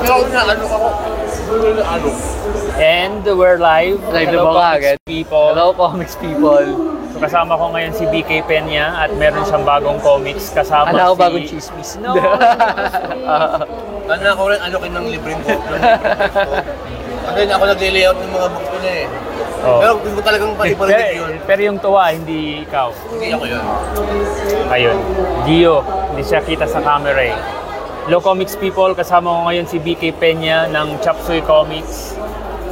Pero na ano ako. Ano? And we're live. Live na Hello, ba agad? people. Hello, comics people. So, kasama ko ngayon si BK Peña at meron siyang bagong comics kasama Ano ako si... bagong chismis? No. Ano ako rin alokin ng libreng book. ng libreng book. Kasi ako nag-layout ng mga book ko na eh. Oh. Pero gusto ko talagang paliparin yun. pero, pero yung tuwa, hindi ikaw. Hindi ako yun. Ayun. Gio, hindi siya kita sa camera eh. Hello Comics People, kasama ko ngayon si BK Peña ng Chapsuy Comics.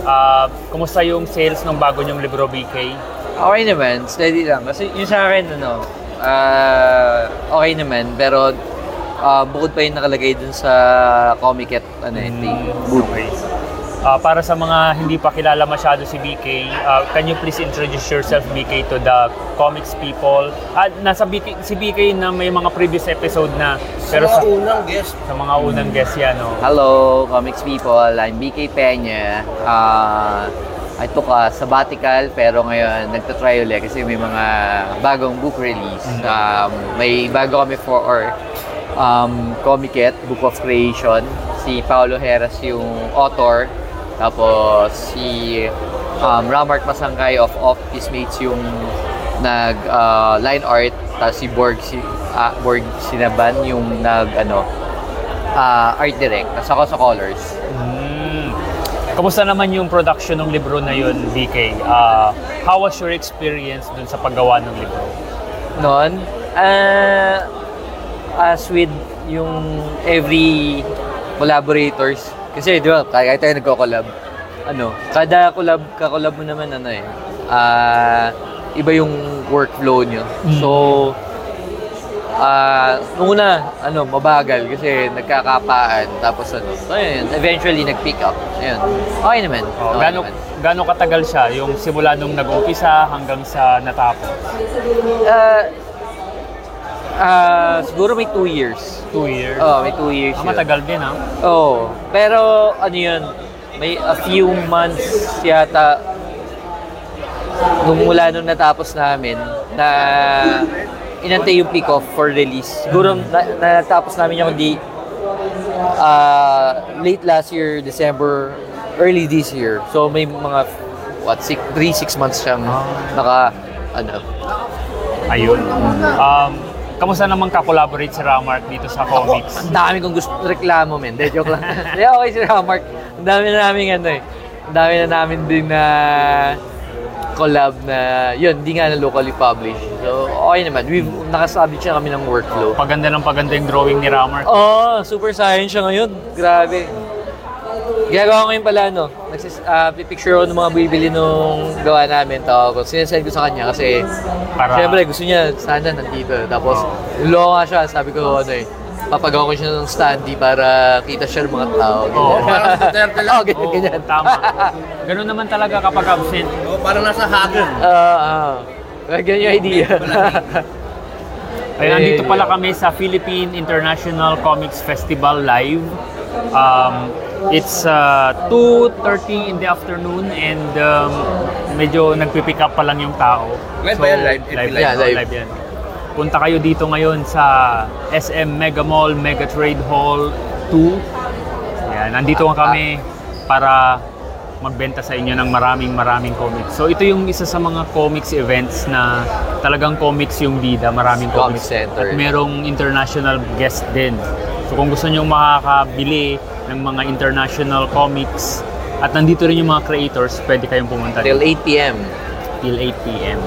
Ah, kumusta yung sales ng bago niyong libro, BK? Okay naman, steady lang. Kasi yung sa akin, ano, ah, okay naman. Pero ah, bukod pa yung nakalagay dun sa Comic at ano, mm. booth. Okay. Ah, para sa mga hindi pa kilala masyado si BK, ah, can you please introduce yourself, BK, to the comics people? At nasa BK, si BK na may mga previous episode na, pero sa, sa unang guest, sa mga unang guest yan, no? Hello, comics people. I'm BK Peña. Ah, I took a sabbatical pero ngayon nagtatry ulit kasi may mga bagong book release. Um, may bago kami for or um, Comiket, Book of Creation. Si Paulo Heras yung author. Tapos si um, Ramark Masangkay of Office Mates yung nag ah, line art. Tapos si Borg, si, ah, Borg Sinaban yung nag ano, ah, art direct. Tapos ako sa colors. Mm. Kamusta naman yung production ng libro na yun, BK? Ah, how was your experience dun sa paggawa ng libro? Noon, ah, as with yung every collaborators, kasi di ba, kaya tayo nagko-collab, ano, kada collab, ka-collab mo naman ano eh, ah, iba yung workflow nyo. So, ah, nung una, ano, mabagal kasi nagkakapaan, tapos ano, so yun, eventually nag-pick up. Ayun, okay naman. Oh, okay gaano, naman. gaano katagal siya? Yung simula nung nag-umpisa hanggang sa natapos? Ah, ah, siguro may two years. Two years? Oh, may two years. Ah, yun. matagal din, ha? Oo. Pero ano yun, may a few months yata nung mula nung natapos namin na inantay yung pick-off for release. Siguro na, natapos namin yung di ah, late last year, December, early this year. So may mga what, six, three, six months siyang naka ano, Ayun. Um, kamusta naman ka-collaborate si Ramark dito sa comics? Ang dami kong gusto reklamo, men. De, joke lang. Hindi, okay si Ramark. Ang dami na namin ano eh. Ang dami na namin din na collab na, yun, hindi nga na locally published. So, okay naman. We've, nakasabi siya kami ng workflow. Paganda ng paganda yung drawing ni Ramark. Oh, super science siya ngayon. Grabe. Ginagawa ko ngayon pala, no? Nagsis, ah, pipicture ko ng mga bibili nung gawa namin. Tawag ko. Sinasend ko sa kanya kasi Para- Siyempre, gusto niya sana nandito. Tapos, nga siya. Sabi ko, ano eh, papagawa ko siya ng standee para kita siya ng mga tao. Oo, ganyan. parang Duterte lang. Oo, ganyan, Oo, ganyan. tama. Ganun naman talaga kapag absent. oh, parang nasa hagen. Oo, oo. Ganyan yung idea. Ay, Eh, nandito pala yeah. kami sa Philippine International Comics Festival live. Um, it's uh, 2.30 in the afternoon and um, medyo nagpipick up pa lang yung tao. Live ba yan? Live? Live, Live. Yeah, live. live yan. Punta kayo dito ngayon sa SM Mega Mall, Mega Trade Hall 2. Yan, nandito nga kami para magbenta sa inyo ng maraming maraming comics. So ito yung isa sa mga comics events na talagang comics yung bida, maraming Comic comics. Center. At merong international guest din. So kung gusto nyo makakabili ng mga international comics at nandito rin yung mga creators, pwede kayong pumunta Till dito 8 p.m. till 8 p.m.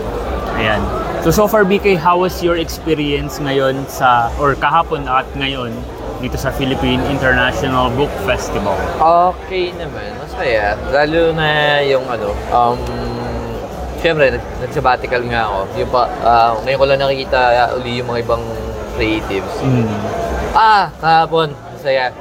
Ayan. So so far BK, how was your experience ngayon sa or kahapon at ngayon dito sa Philippine International Book Festival? Okay naman, masaya. Lalo na yung ano, um, Siyempre, nag, nag-sabbatical nga ako. Yung pa, ah, ngayon ko lang nakikita uli yung mga ibang creatives. Mm. Ah, kahapon. Masaya.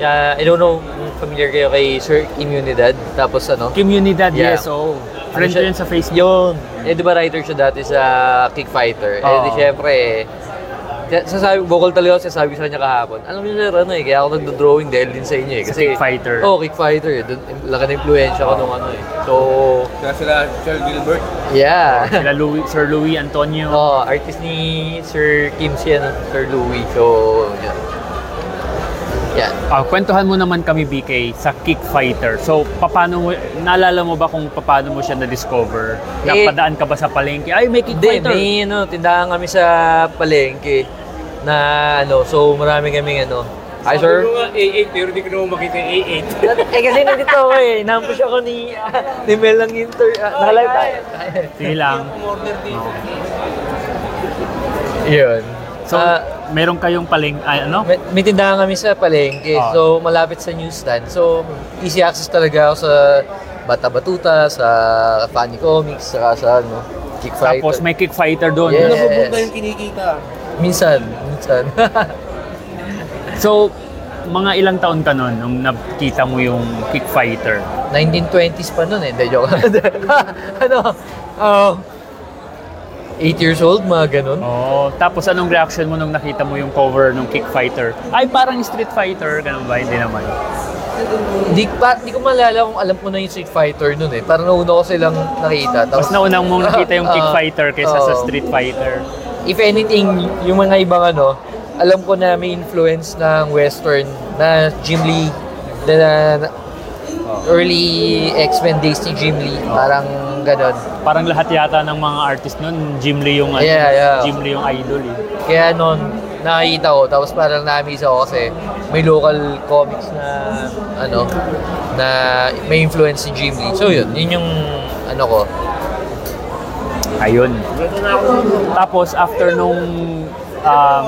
Yeah, I don't know kung familiar kayo kay Sir Immunidad. Tapos ano? Communidad, Yeah. yes, oh. Friend Ano siya? yun sa Facebook. Yun. Eh, di ba writer siya dati sa Kickfighter? Eh, Oo. di syempre, eh, sasabi, vocal talaga ako sasabi sa kanya kahapon. Alam niyo sir, ano eh, kaya ako nagdo-drawing dahil din sa inyo eh. Sa Kasi, Kickfighter. Oo, oh, Kickfighter. Dun, laki na influensya ko nung ano eh. So, Kaya sila Sir Gilbert. yeah. Sila Louis, Sir Louis Antonio. Oh, artist ni Sir Kim si ano, Sir Louis. So, yan. Yan. Ah, kwentuhan mo naman kami, BK, sa Kick Fighter. So, paano mo, naalala mo ba kung paano mo siya na-discover? Eh, Napadaan ka ba sa palengke? Ay, may Kick Hindi, Fighter! may ano, tindahan kami sa palengke na ano, so marami kaming ano. Hi, sir. A8 pero di ko naman makita yung A8. eh kasi nandito ako eh, nampush ako ni, ni Mel ng inter, uh, nakalive tayo. Sige lang. Yun. So, Ah, meron kayong paleng, ay, ano? may, may tindahan kami sa palengke, Ah. so malapit sa newsstand. So, easy access talaga ako sa Bata Batuta, sa Funny Comics, saka sa ano, Kick Fighter. Tapos may Kick Fighter doon. Yes. Na yung kinikita. Minsan, minsan. So, mga ilang taon ka nun nung nakita mo yung Kick Fighter? 1920s pa nun eh. Hindi, joke. ano? Oh, 8 years old, mga ganun. Oh, tapos anong reaction mo nung nakita mo yung cover ng Kick Fighter? Ay, parang Street Fighter, ganun ba? Hindi naman. Hindi pa, di ko malala kung alam ko na yung Street Fighter nun eh. Parang nauna ko silang nakita. Mas naunang mong nakita yung Kick Ah, Fighter kaysa sa oo. Street Fighter. If anything, yung mga ibang ano, alam ko na may influence ng Western na Jim Lee, na, na- early X-Men days ni Jim Lee. Parang ganon. Parang lahat yata ng mga artist nun, Jim Lee yung, ano, Yeah, yeah. Jim Lee yung idol eh. Kaya nun, nakita ko, tapos parang na-amaze ako kasi may local comics na, ano, na may influence si Jim Lee. So yun, yun yung, ano ko. Ayun. Tapos after nung um,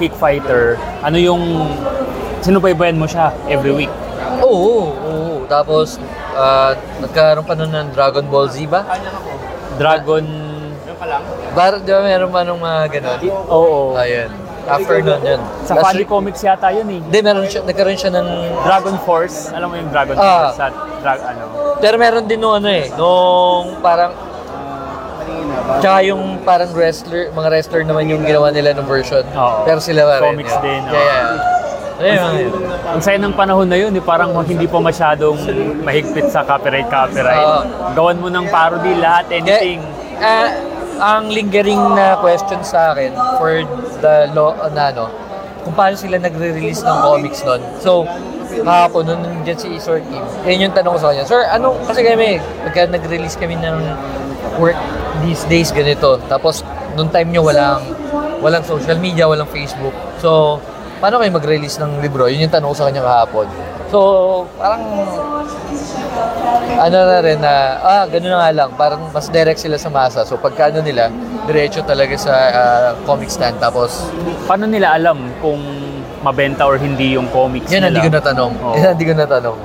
Kick Fighter, ano yung sinubaybayan mo siya every week? Oo, oo. Tapos, ah, nagkaroon pa nun ng Dragon Ball Z ba? Dragon... Bar, di ba meron pa nung mga ganon? Oo. Ayun. After nun yun. Sa Last Funny week- Comics yata yun eh. Hindi, meron siya, nagkaroon siya ng... Dragon Force, alam mo yung Dragon Ah. Force sa drag ano. Pero meron din nung ano eh, nung parang... Tsaka yung parang wrestler, mga wrestler naman yung ginawa nila ng version. Oo. Pero sila pa rin. Comics yun. din, Yeah, oo. yeah. Ayun. Ang saya ng panahon na yun, eh, parang hindi pa masyadong mahigpit sa copyright-copyright. Oo. Gawan mo ng parody lahat, anything. Ah, ang lingering na question sa akin for the law na ano, kung paano sila nagre-release ng comics nun. So, kahapon, nung nandiyan si Isor Kim, yun yung tanong ko sa kanya, Sir, ano, kasi kami, pagka nag-release kami ng work these days, ganito. Tapos, nung time nyo, walang, walang social media, walang Facebook. So, paano kayo mag-release ng libro? Yun yung tanong ko sa kanya kahapon. So, parang ano na rin na, ah, gano'n na nga lang, parang mas direct sila sa masa. So pagka ano nila, diretso talaga sa ah, comic stand. Tapos, Paano nila alam kung mabenta or hindi yung comics yan nila? hindi ko natanong. Oo. Yan hindi ko natanong.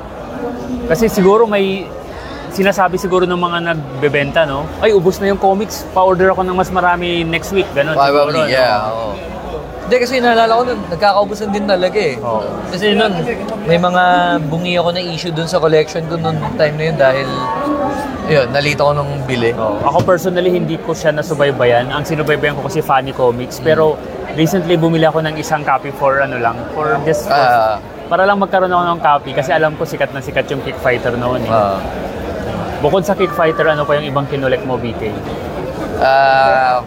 Kasi siguro may sinasabi siguro ng mga nagbebenta, no? Ay, ubos na yung comics. Pa-order ako ng mas marami next week. Ganon. siguro, Probably, no? yeah. oo. Hindi kasi naalala ko nun, nagkakaubusan din talaga eh. Oo. Kasi nun, may mga bungi ako na issue dun sa collection ko nung time na yun dahil, yun, nalito ko nung bili. Oo. Ako personally, hindi ko siya nasubaybayan. Ang sinubaybayan ko kasi Funny Comics. Pero recently, bumili ako ng isang copy for ano lang, for just for, Ah. para lang magkaroon ako ng copy. Kasi alam ko sikat na sikat yung Kick Fighter noon. Eh. Ah. Bukod sa Kick Fighter, ano pa yung ibang kinolek mo, BK? Ah,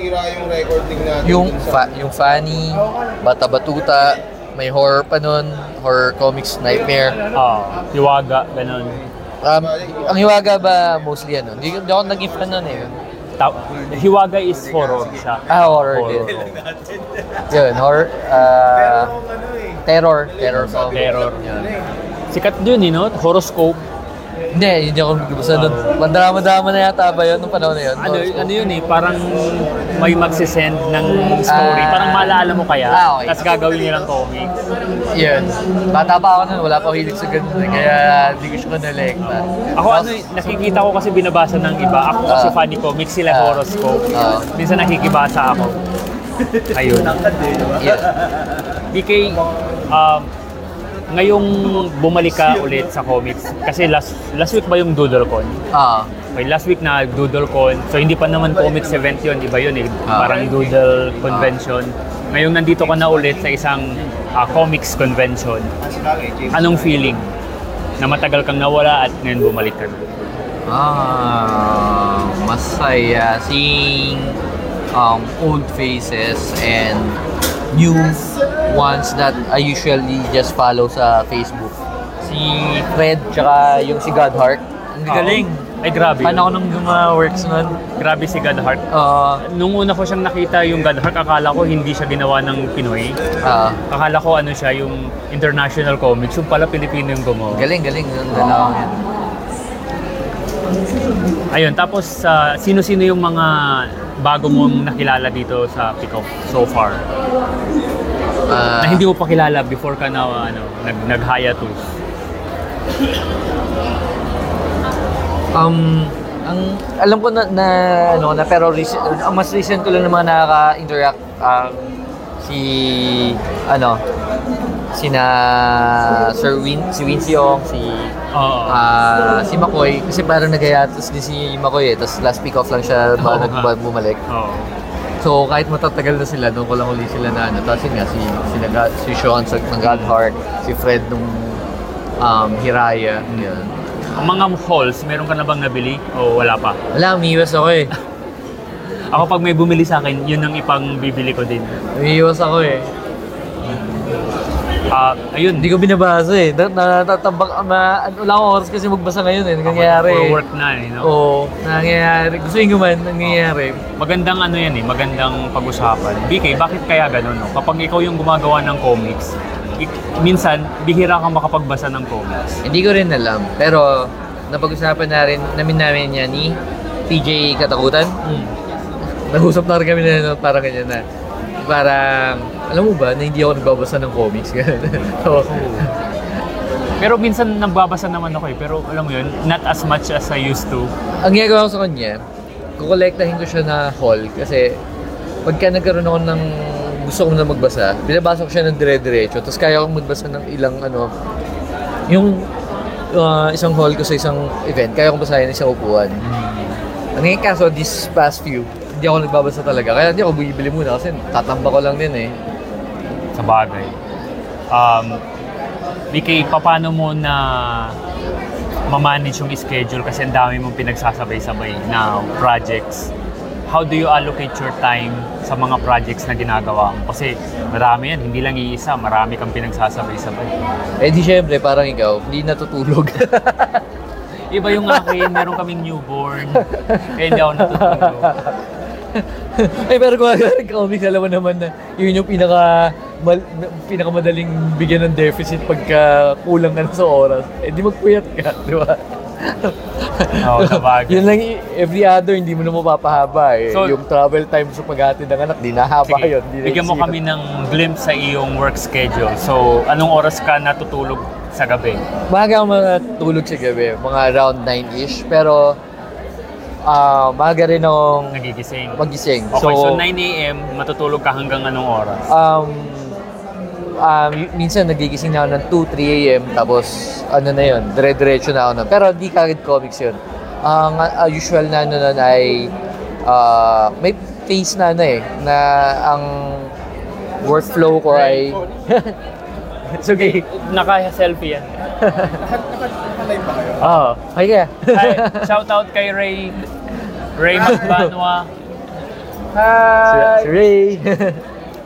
Nasira yung recording natin. yung dun sa- fa- yung funny, bata batuta, may horror pa nun, horror comics nightmare. Ah, Hiwaga, ganon. Um, ang hiwaga ba mostly ano? Hindi, hindi ako naging fan nun eh. Ta- Hiwaga is horror siya. Ah, horror din. Yun, horror, ah, terror, terror film. Terror. Yun. Sikat yun, eh, no? Horoscope. Hindi, hindi ako nagbasa nun. Mandrama-drama na yata ba yun nung panahon na yun? Ano, ano yun eh, parang may magsisend ng story. Ah. parang maalala mo kaya. Ah, okay. Tapos gagawin nilang comics. Yun. Bata pa ako nun, wala pa ako hilig sa ganun. eh, Kaya hindi ko siya kanelekta. Ako ano, eh, nakikita ko kasi binabasa ng iba. Ako kasi Ah. funny comics sila Ah. horoscope. Ah. Minsan nakikibasa ako. Ayun. Yun. DK, um, ngayong bumalik ka ulit sa comics, kasi last last week ba yung DoodleCon? Ah, Okay, last week na DoodleCon. So hindi pa naman comics event yun, iba yun eh. Ah. Parang Doodle convention. Ngayong nandito ka na ulit sa isang ah, comics convention. Anong feeling? Na matagal kang nawala at ngayon bumalik ka na. Ah, masaya seeing um, old faces and new ones that I usually just follow sa Facebook. Si Fred, tsaka yung si Godheart. Ang galing. Ay, grabe. Fan yun. ako ng mga works nun. Grabe si Godheart. Uh, Nung una ko siyang nakita yung Godheart, akala ko hindi siya ginawa ng Pinoy. ah, Akala ko ano siya, yung international comics. Yung pala Pilipino yung gumawa. galing, galing. Ang dalawang yan. Ayun, tapos sa sino-sino yung mga bago mong nakilala dito sa Pick-Off so far? Ah, na hindi mo pa kilala before ka na ano, nag nag-hiatus. Um, ang alam ko na, na ano na pero recent, ang mas recent ko lang naman nakaka-interact um, si ano sina Sir Win, si Wincy Ong, si Oo. ah, si Makoy kasi parang naghayatos din si Makoy eh tapos last pick off lang siya ba Oo nag nga. bumalik Oo. So kahit matatagal na sila doon ko lang uli sila na ano. Tapos yun nga si si, Naga- si Sean sa ng Godheart si Fred nung um, Hiraya yun. Ang mga halls, meron ka na bang nabili? O wala pa? wala umiwas ako eh. Ako pag may bumili sa akin, yun ang ipang bibili ko din. umiwas ako eh Ah, ayun, Hindi ko binabasa eh. Na, natatabak, ma, ano, wala akong oras kasi magbasa ngayon eh. Nangyayari eh. work na eh, no? Oo, nangyayari. Gusto ko man, nangyayari. Magandang ano yan eh, magandang pag-usapan. BK, bakit kaya ganun, no? Kapag ikaw yung gumagawa ng comics, minsan, bihira kang makapagbasa ng comics. Hindi ko rin alam. Pero, napag-usapan na rin, namin namin niya ni TJ Katakutan. Hmm. Nag-usap na rin kami na parang ganyan na. Parang, alam mo ba, na hindi ako nagbabasa ng comics. so, Pero minsan nagbabasa naman ako eh, pero alam mo yun, not as much as I used to. ang ginagawa ko sa kanya, kukolektahin ko siya na haul kasi pagka nagkaroon ako ng gusto ko na magbasa, binabasa ko siya ng dire-diretso, tapos kaya kong magbasa ng ilang ano, yung uh, isang haul ko sa isang event, kaya kong basahin ng isang upuan. Ang ngayon kaso, this past few, hindi ako nagbabasa talaga. Kaya hindi ako bumibili muna kasi tatamba ko lang din eh. Sa bagay. Um, BK, paano mo na ma-manage yung schedule kasi ang dami mong pinagsasabay-sabay na projects. How do you allocate your time sa mga projects na ginagawa mo? Kasi marami yan, hindi lang iisa, marami kang pinagsasabay-sabay. Eh di syempre, parang ikaw, hindi natutulog. Iba yung akin, meron kaming newborn, kaya hindi ako natutulog. eh pero kung comics, alam mo naman na yun yung pinaka mal, pinakamadaling bigyan ng deficit pagka kulang ka na sa oras. Eh di magpuyat ka, di ba? Oo, bagay. Yun lang, every other, hindi mo na mapapahaba eh. So- yung travel time sa paghatid ng anak, di nahaba Sige, yun. Di bigyan mo kami ng glimpse sa iyong work schedule. So, anong oras ka natutulog sa gabi? Maaga ako matulog sa gabi, mga around 9-ish. Pero, ah maaga rin akong Nagigising. magising. Okay, so, 9 a.m., matutulog ka hanggang anong oras? um, um, minsan nagigising na ako ng 2, 3 a.m. Tapos, ano na yun, dire-diretso na ako nun. Pero di kagad comics yun. Ang uh, usual na ano nun ay, uh, may phase na ano eh, na ang workflow ko ay... It's okay. Naka-selfie yan. Oo. Okay kaya? Hi, shout out kay Ray. Ray Magbanwa. Si, si Ray.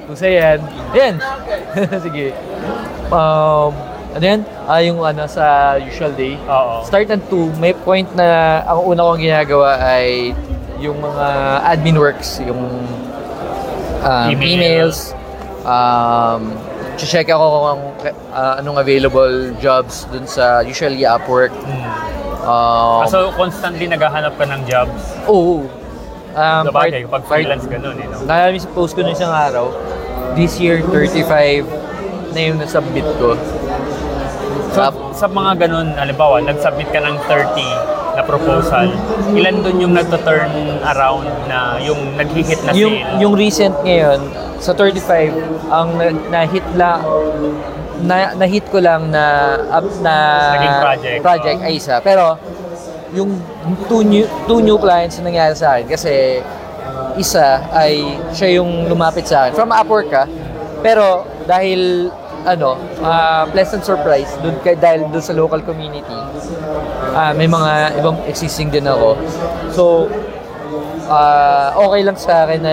Pusa yan. Ayan. Sige. Um, ano yan? Ah, yung ano, sa usual day. Oo. Start at 2, may point na ang una kong ginagawa ay yung mga admin works, yung um, Email. emails, um, check ako kung uh, anong available jobs dun sa usually Upwork. Hmm. Um, so, constantly naghahanap ka ng jobs. Oo. Um, Sa bagay, part- pag freelance ganun, eh, no? Nakamiss post ko na isang araw. This year, 35 na yung nasubmit ko. So, sa mga ganun, halimbawa, nag-submit ka ng 30 na proposal, ilan dun yung nagto-turn around na yung nag-hit na yung, sale? yung recent ngayon, sa 35, ang na- na-hit lang, na, na-hit ko lang na up na Naging project. project ay isa. Pero, yung two new, two new clients na nangyari sa akin kasi isa ay siya yung lumapit sa akin from Upwork ka pero dahil ano ah, pleasant surprise dun kay dahil dun sa local community ah, may mga ibang existing din ako so ah, okay lang sa akin na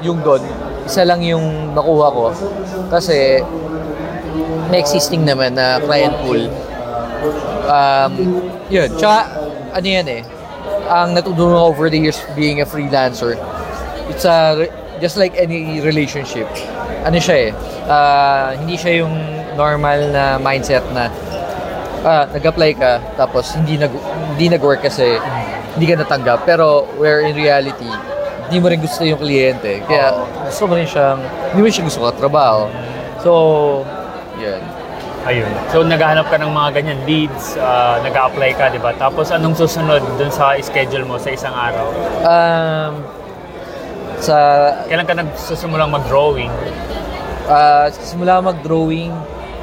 yung doon isa lang yung nakuha ko Kasi may existing naman na client pool. Um, yun. Tsaka, ano yan eh, ang natutunan ko over the years being a freelancer, it's a, just like any relationship. Ano siya eh, ah, hindi siya yung normal na mindset na ah, nag-apply ka, tapos hindi nag hindi nag-work kasi hindi ka natanggap. Pero where in reality, hindi mo rin gusto yung kliyente. Kaya gusto mo rin siyang, hindi mo siya gusto katrabaho. So, yun. Ayun. So, naghahanap ka ng mga ganyan leads, ah, nag-apply ka, di ba? Tapos, anong susunod dun sa schedule mo sa isang araw? Um, sa Kailan ka nagsusimulang mag-drawing? uh, simula mag-drawing,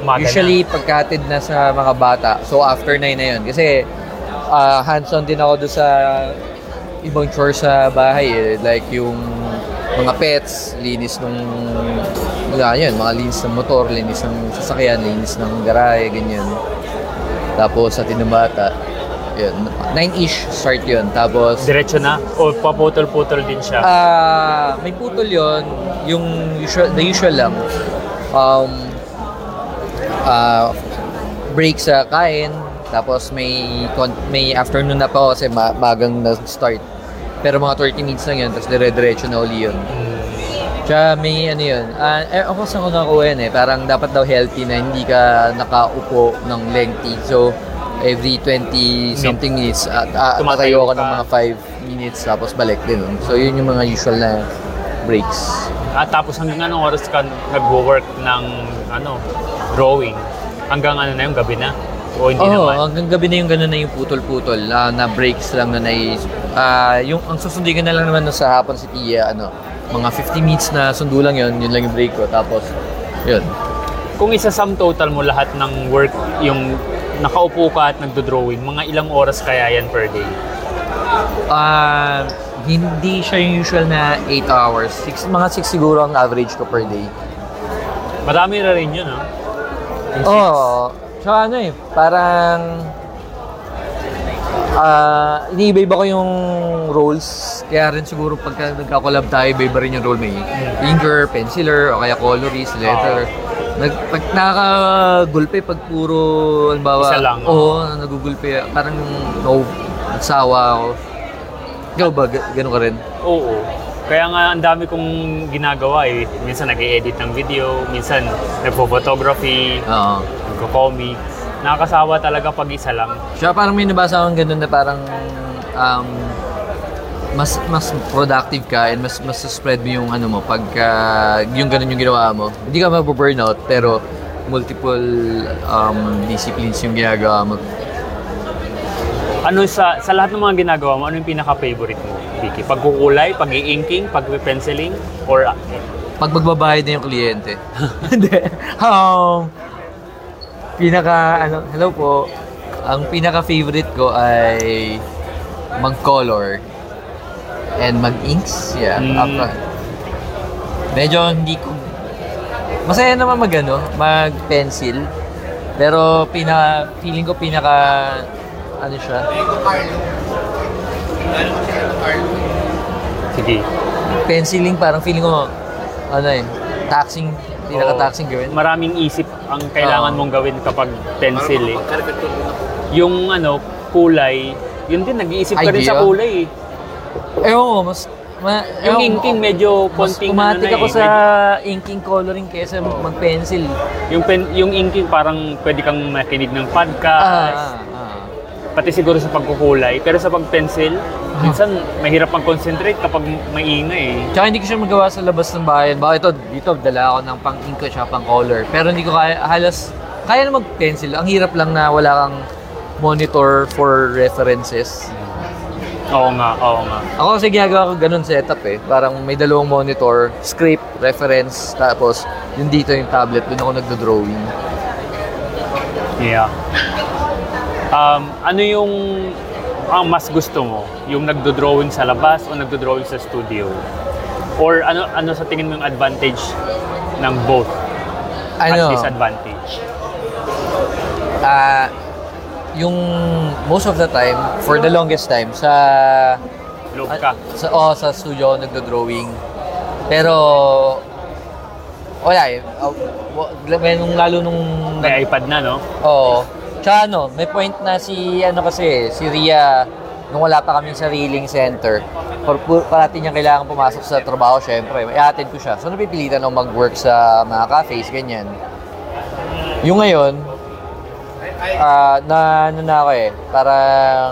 Umaga usually pagkatid na sa mga bata. So after 9 na yun. Kasi uh, hands-on din ako doon sa ibang chores sa bahay. Eh. Like yung mga pets, linis nung wala yun, mga linis ng motor, linis ng sasakyan, linis ng garahe, ganyan. Tapos sa tinubata, yun, 9-ish start yun. Tapos Diretso na? O paputol-putol din siya? Ah, may putol 'yon, yung usual the usual lang. Um ah break sa kain, tapos may may afternoon na pa ako kasi ma- magang na-start. Pero mga 30 minutes lang yun, tapos dire-diretso na uli yun. Tsaka may ano yun, ah eh, ako sa ko yun eh, parang dapat daw healthy na hindi ka nakaupo ng lengthy. So, every 20 something minutes, at uh, Tumatayo ka ng mga 5 minutes, tapos balik din. So, yun yung mga usual na breaks. At tapos hanggang anong oras ka nag-work ng ano, drawing? Hanggang ano na yung gabi na? O hindi Oo, naman? hanggang gabi na yung gano'n na yung putol-putol, ah, na breaks lang na nai... ah yung, ang susundin ko na lang naman sa hapon si Tia, ano, mga 50 minutes na sundo lang yun, yun lang yung break ko. Tapos, yun. Kung isa sum total mo lahat ng work, yung nakaupo ka at nagdo-drawing, mga ilang oras kaya yan per day? Ah, hindi siya yung usual na 8 hours. Six, mga 6 siguro ang average ko per day. Marami na rin yun, ah. Yung Oo. Oh, tsaka ano eh, parang... Ah, iniiba-iba ko yung roles. Kaya rin siguro pagka nagka-collab tayo, iba-iba rin yung role. May inker, penciler, o kaya colorist, letter. Nag, pag nakakagulpe, pag puro, halimbawa, Isa lang, Oo, nagugulpe. Parang no, nagsawa ako. Ikaw ba, ga- ganun ka rin? Oo. Kaya nga ang dami kong ginagawa eh. Minsan nag-edit ng video, minsan nagpo-photography, Oo. nagko-comic. Nakakasawa talaga pag isa lang. Siya parang may nabasa akong ganun na parang um, mas mas productive ka and mas mas spread mo yung ano mo pagka yung ganun yung ginawa mo. Hindi ka mabu-burnout pero multiple um, disciplines yung ginagawa mo. Ano sa sa lahat ng mga ginagawa mo, ano yung pinaka-favorite mo, Vicky? Pagkukulay, pag-i-inking, pag-penciling, or ah, Pag magbabayad na yung kliyente. Hindi. um, pinaka ano, hello po. Ang pinaka favorite ko ay mag-color and mag-inks. Yeah. Mm. After- medyo hindi ko masaya naman mag ano, mag-pencil. Pero pinaka feeling ko pinaka ano siya, sige. penciling parang feeling ko ano eh, taxing, pinaka-taxing gawin. Maraming isip ang kailangan Oo. mong gawin kapag pencil eh. Yung ano, kulay, yun din, nag-iisip ka rin Idea. sa kulay eh. Ewan ko, mas... Ma, Yung ewan inking medyo mas konting umatik ano na ako eh, sa inking coloring kesa mag-pencil. Yung pen, yung inking parang pwede kang makinig ng podcast, Ah, ah, pati siguro sa pagkukulay. Pero sa pag-pencil, minsan mahirap pang concentrate kapag maingay eh. Tsaka hindi ko siya magawa sa labas ng bayan. Baka ito, dito, dala ako ng pang-ink ko siya, pang-color. Pero hindi ko kaya, halos, kaya na mag-pencil. Ang hirap lang na wala kang monitor for references. Oo nga, oo nga. Ako kasi ginagawa ko ganun setup eh. Parang may dalawang monitor, script, reference, tapos yung dito yung tablet, doon ako nagdo-drawing. Yeah. Um, ano yung ang mas gusto mo? Yung nagdo-drawing sa labas o nagdo-drawing sa studio? Or ano ano sa tingin mo yung advantage ng both at Ano? disadvantage? Ah, yung most of the time, for the longest time, sa Loob ka. sa oh, sa studio ako nagdo-drawing. Pero wala eh. Uh, may nung lalo nung... May iPad na, no? Oo. Tsaka ano, may point na si, ano kasi, si Ria, nung wala pa kaming sariling center, por, parati niya kailangan pumasok sa trabaho, syempre, i-attend ko siya. So, napipilitan ako mag-work sa mga cafes, ganyan. Yung ngayon, ah na, ano na ako eh, parang,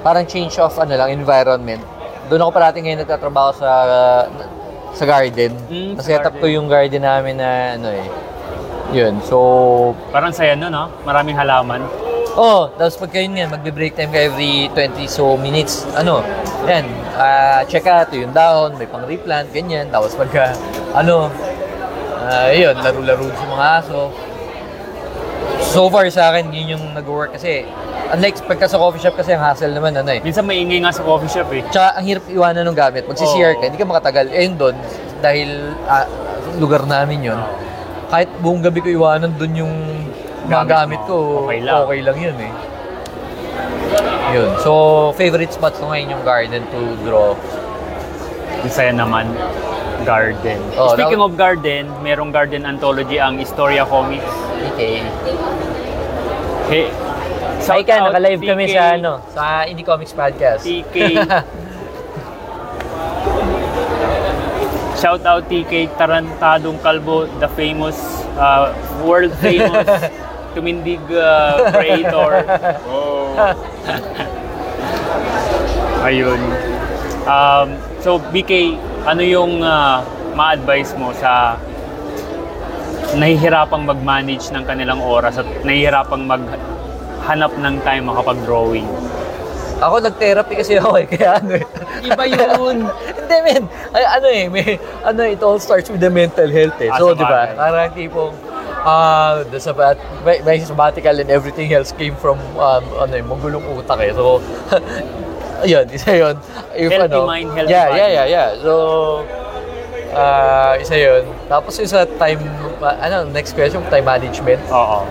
parang change of, ano lang, environment. Doon ako parati ngayon nagtatrabaho sa, sa garden. Mm, Naset up garden. ko yung garden namin na, ano eh, yun. So, Parang saya no, no? Maraming halaman. Oh, tapos pagka yun nga, magbe-break time ka every 20 so minutes. Ano, yan, ah check out yung dahon, may pang replant, ganyan. Tapos pagka, ano, ah yun, laro-laro sa mga aso. So far sa akin, yun yung nag-work kasi, unlike pagka sa coffee shop kasi ang hassle naman, ano eh. Minsan maingay nga sa coffee shop eh. Tsaka ang hirap iwanan ng gamit. Magsi-CR ka, Oo. hindi ka makatagal. Eh yun doon, dahil ah, lugar namin yun, kahit buong gabi ko iwanan doon yung mga Gamit gamit mo, ko, okay lang. okay lang yun eh. Yun. So, favorite spot ko ngayon yung garden to draw. Ang saya naman. Garden. Oh, Speaking of garden, merong garden anthology ang Historia Comics. Okay. Hey, Hi ka, out, naka-live kami TK. sa ano, sa Indie Comics Podcast. TK. Shout out TK Tarantadong Kalbo, the famous, uh, world famous tumindig uh, creator. Oh. Ayun. Um, so BK, ano yung uh, ma-advise mo sa nahihirapang mag-manage ng kanilang oras at nahihirapang maghanap ng time makapag-drawing? Ako nag-therapy kasi ako eh, kaya ano eh. Iba yun. Hindi men, ay, ano eh, may, ano it all starts with the mental health eh. Ah, So, di ba, parang tipong, ah, the sabat, my, my sabbatical and everything else came from, um, ano eh, magulong utak eh. So, ayun, isa yun. If, Healthy ano, mind, healthy yeah, body. Yeah, yeah, yeah. So, ah, isa yun. Tapos yung sa time, ah, ano, next question, time management. Oo.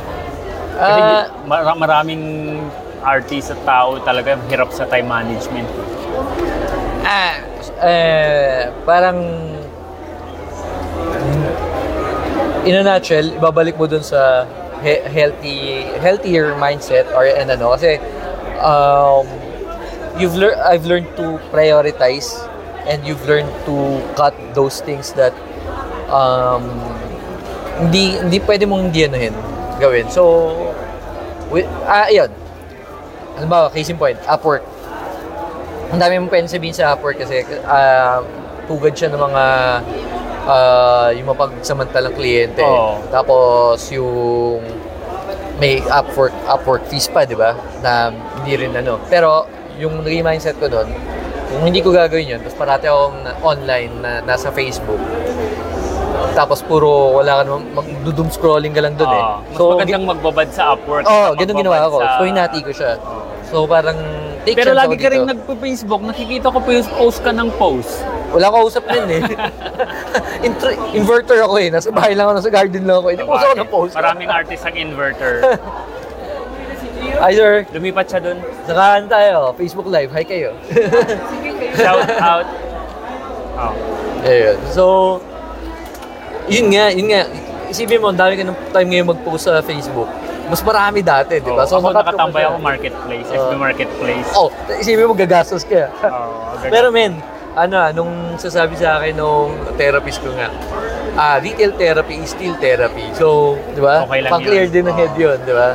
Kasi mara- maraming artist at tao talaga hirap sa time management. Ah, eh, parang in a nutshell, ibabalik mo dun sa he- healthy healthier mindset or and ano kasi um you've learned I've learned to prioritize and you've learned to cut those things that um hindi hindi pwede mong hindi anuhin gawin. So with, ah, yun. Halimbawa, case in point, Upwork ang dami mong pwede sabihin sa Upwork kasi ah, tugad siya ng mga ah, yung mapagsamantalang kliyente. Oo. Tapos yung may Upwork, Upwork fees pa, di ba? Na hindi rin ano. Pero yung naging mindset ko doon, kung hindi ko gagawin yun, tapos parati akong online na nasa Facebook, tapos puro wala ka naman, mag-doom scrolling ka lang doon eh. Oo. mas magandang magbabad sa Upwork. Oo, oh, ganun ginawa ko. sa- So, hinati ko siya. So, parang take Pero lagi ka rin nagpo-Facebook, nakikita ko post, post ka ng post. Wala ko usap din eh. Inverter ako eh. Nasa bahay lang ako, nasa garden lang ako. Hindi po ako ng post. Maraming artist ang inverter. Hi sir, Lumipat siya dun. nakaan tayo. Facebook Live. Hi kayo. Shout out. Oh. Ayun. So, yun nga, yun nga. Isipin mo, ang dami ka ng time ngayon mag-post sa Facebook. Mas marami dati, di ba? Oh, ako nakatambay siya. ako marketplace, FB Oo. marketplace. Oh, isipin mo gagastos ka. Oh, Pero men, ano, ah, nung sasabi sa akin nung therapist ko nga, ah, retail therapy is still therapy. So, di ba? Okay lang Pang-clear yun. din ng head yun, di ba?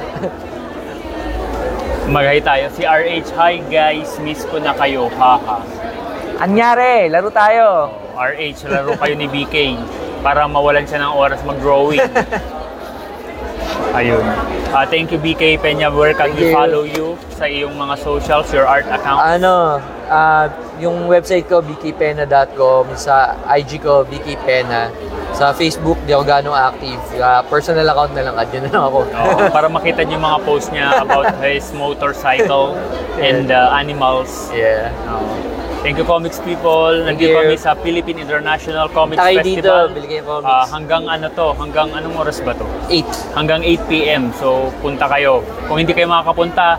Maghay tayo. Si RH, hi guys, miss ko na kayo, haha. Anyari, laro tayo. RH, laro kayo ni BK para mawalan siya ng oras mag-drawing. Ayun. Ah, thank you BK Peña. Where can we follow you sa iyong mga socials, your art account? Ano, ah, yung website ko, bkpena.com, sa IG ko, bkpena. Sa Facebook, di ako gano'ng active. Ah, personal account na lang, add na lang ako. Oo, para makita niyo yung mga post niya about his motorcycle and uh, animals. yeah. Oo. Thank you comics people. Thank Nandito kami sa Philippine International Comics Tayo dito, Festival. bili kayo comics. Ah, hanggang ano to? Hanggang anong oras ba to? 8. Hanggang 8 p.m. So, punta kayo. Kung hindi kayo makakapunta,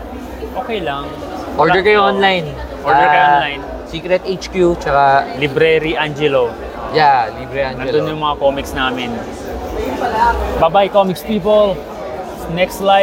okay lang. Order kayo online. Order kayo Ah, online. Secret HQ, tsaka Library Angelo. Yeah, Libre Angelo. Nandun yung mga comics namin. Bye-bye, comics people! Next live.